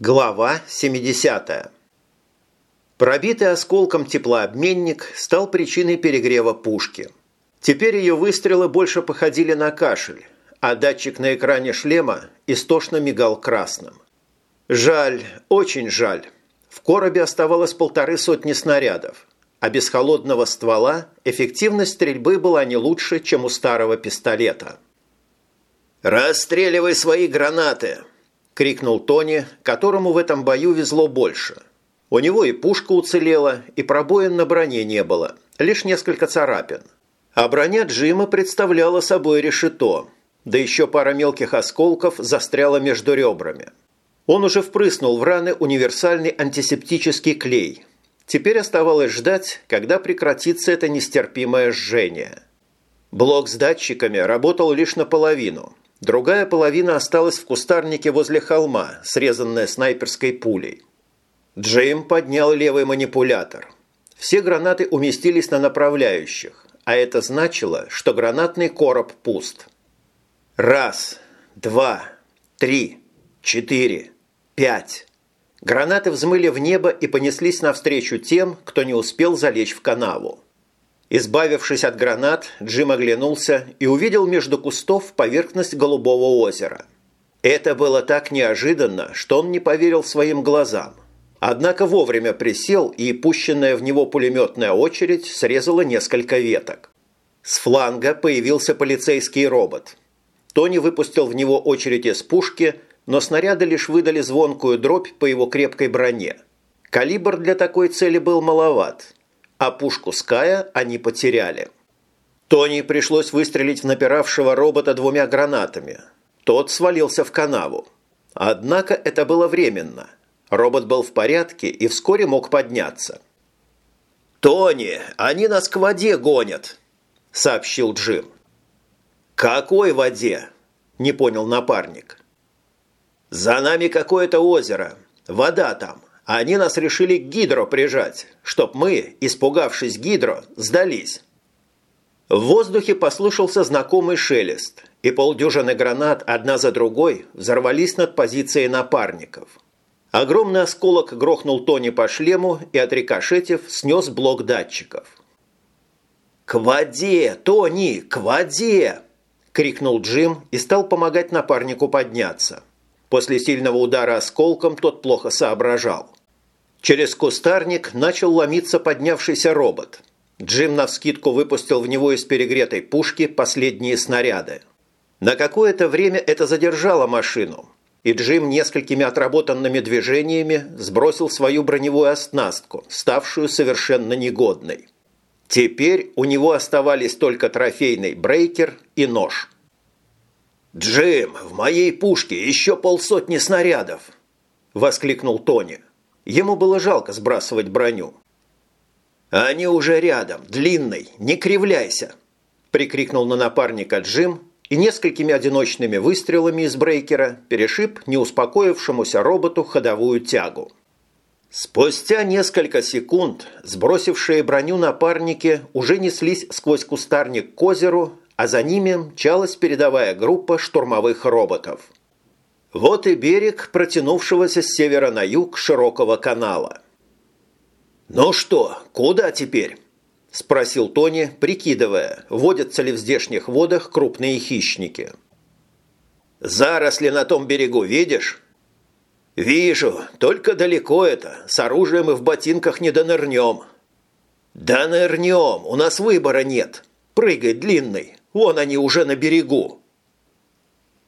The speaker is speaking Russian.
Глава 70. Пробитый осколком теплообменник стал причиной перегрева пушки. Теперь ее выстрелы больше походили на кашель, а датчик на экране шлема истошно мигал красным. Жаль, очень жаль. В коробе оставалось полторы сотни снарядов, а без холодного ствола эффективность стрельбы была не лучше, чем у старого пистолета. «Расстреливай свои гранаты!» – крикнул Тони, которому в этом бою везло больше. У него и пушка уцелела, и пробоин на броне не было, лишь несколько царапин. А броня Джима представляла собой решето, да еще пара мелких осколков застряла между ребрами. Он уже впрыснул в раны универсальный антисептический клей. Теперь оставалось ждать, когда прекратится это нестерпимое жжение. Блок с датчиками работал лишь наполовину – Другая половина осталась в кустарнике возле холма, срезанная снайперской пулей. Джейм поднял левый манипулятор. Все гранаты уместились на направляющих, а это значило, что гранатный короб пуст. Раз, два, три, четыре, пять. Гранаты взмыли в небо и понеслись навстречу тем, кто не успел залечь в канаву. Избавившись от гранат, Джим оглянулся и увидел между кустов поверхность голубого озера. Это было так неожиданно, что он не поверил своим глазам. Однако вовремя присел, и пущенная в него пулеметная очередь срезала несколько веток. С фланга появился полицейский робот. Тони выпустил в него очередь из пушки, но снаряды лишь выдали звонкую дробь по его крепкой броне. Калибр для такой цели был маловат – а пушку Ская они потеряли. Тони пришлось выстрелить в напиравшего робота двумя гранатами. Тот свалился в канаву. Однако это было временно. Робот был в порядке и вскоре мог подняться. «Тони, они нас к воде гонят!» – сообщил Джим. «Какой воде?» – не понял напарник. «За нами какое-то озеро. Вода там они нас решили к гидро прижать, чтоб мы, испугавшись гидро, сдались. В воздухе послышался знакомый шелест, и полдюжины гранат одна за другой взорвались над позицией напарников. Огромный осколок грохнул Тони по шлему и, отрикошетив, снес блок датчиков. «К воде, Тони, к воде!» – крикнул Джим и стал помогать напарнику подняться. После сильного удара осколком тот плохо соображал. Через кустарник начал ломиться поднявшийся робот. Джим навскидку выпустил в него из перегретой пушки последние снаряды. На какое-то время это задержало машину, и Джим несколькими отработанными движениями сбросил свою броневую оснастку, ставшую совершенно негодной. Теперь у него оставались только трофейный брейкер и нож. «Джим, в моей пушке еще полсотни снарядов!» – воскликнул Тони. Ему было жалко сбрасывать броню. «Они уже рядом, длинный, не кривляйся!» прикрикнул на напарника Джим и несколькими одиночными выстрелами из брейкера перешиб неуспокоившемуся роботу ходовую тягу. Спустя несколько секунд сбросившие броню напарники уже неслись сквозь кустарник к озеру, а за ними мчалась передовая группа штурмовых роботов – вот и берег протянувшегося с севера на юг широкого канала. «Ну что, куда теперь?» – спросил Тони, прикидывая, водятся ли в здешних водах крупные хищники. «Заросли на том берегу видишь?» «Вижу, только далеко это, с оружием и в ботинках не донырнем». «Да нырнем, у нас выбора нет. Прыгай, длинный, вон они уже на берегу».